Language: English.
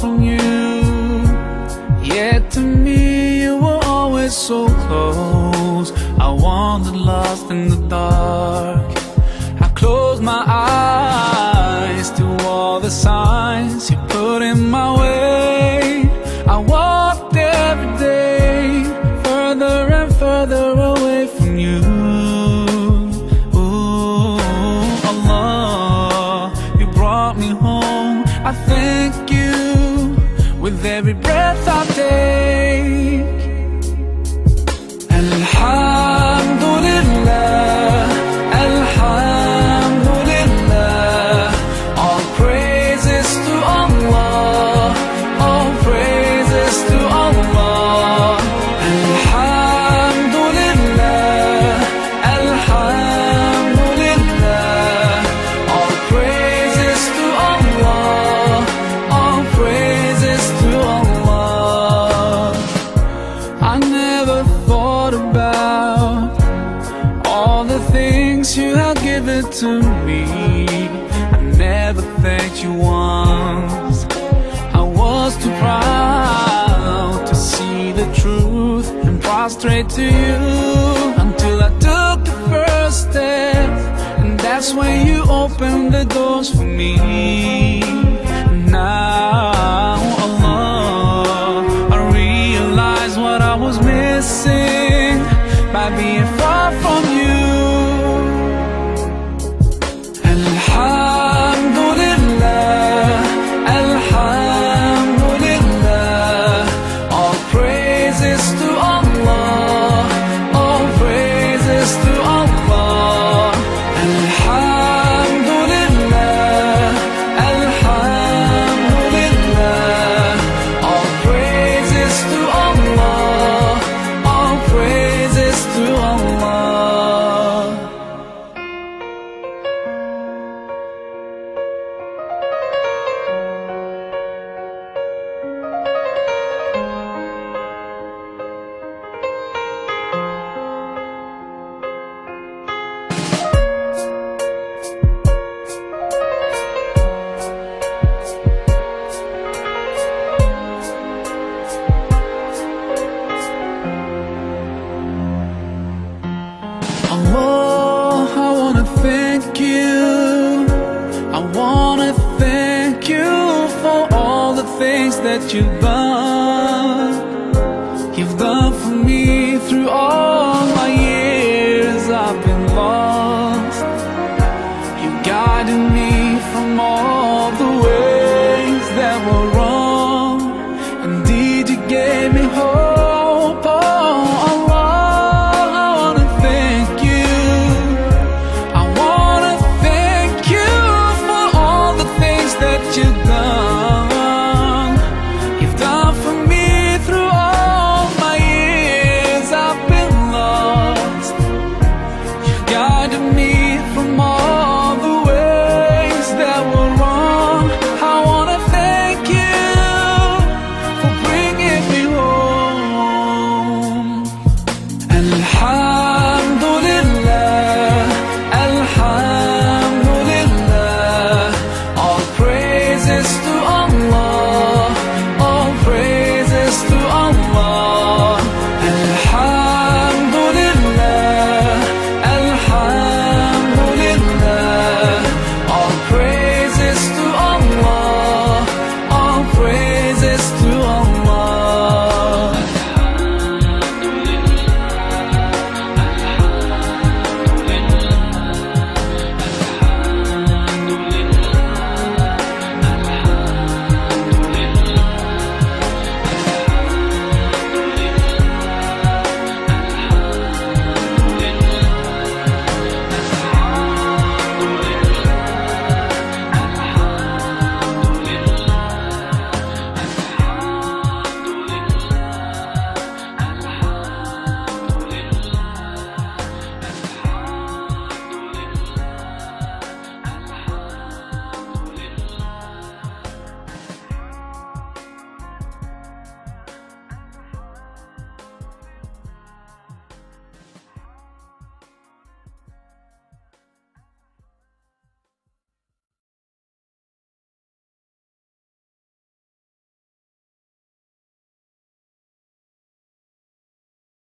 from you. Yet to me, you were always so close. I wandered lost in the dark. I closed my eyes to all the signs you put in my way. With never thought about all the things you have given to me. I never thanked you once. I was too proud to see the truth and prostrate to you until I took the first step. And that's when you opened the doors for me. let you down You've done for me through all